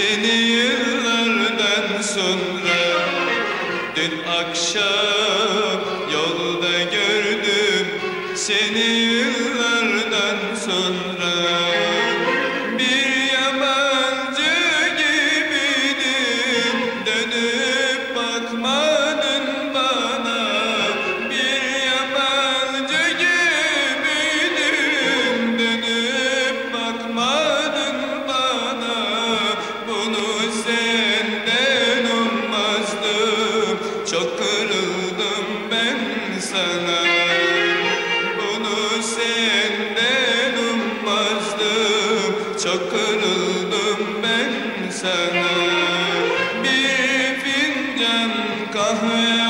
seni yıllardan sonra. Dün akşam yolda gördüm seni yıllardan sonra. senden olmazdım. Çok kırıldım ben sana. Bunu senden olmazdım Çok kırıldım ben sana. Bir fincan kahve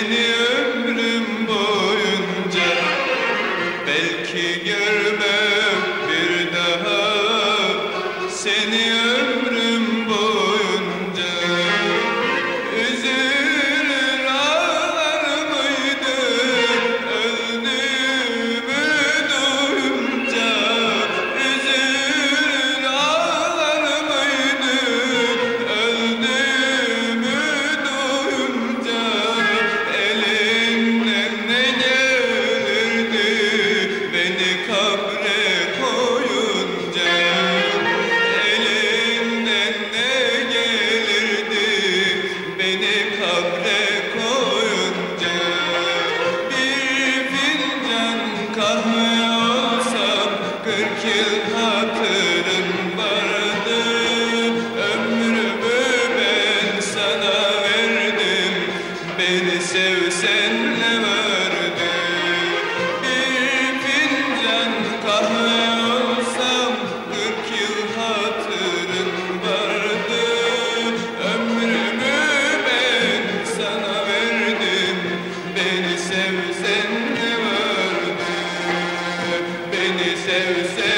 seni ömrüm boyunca belki görmem bir daha. Seni Seni say.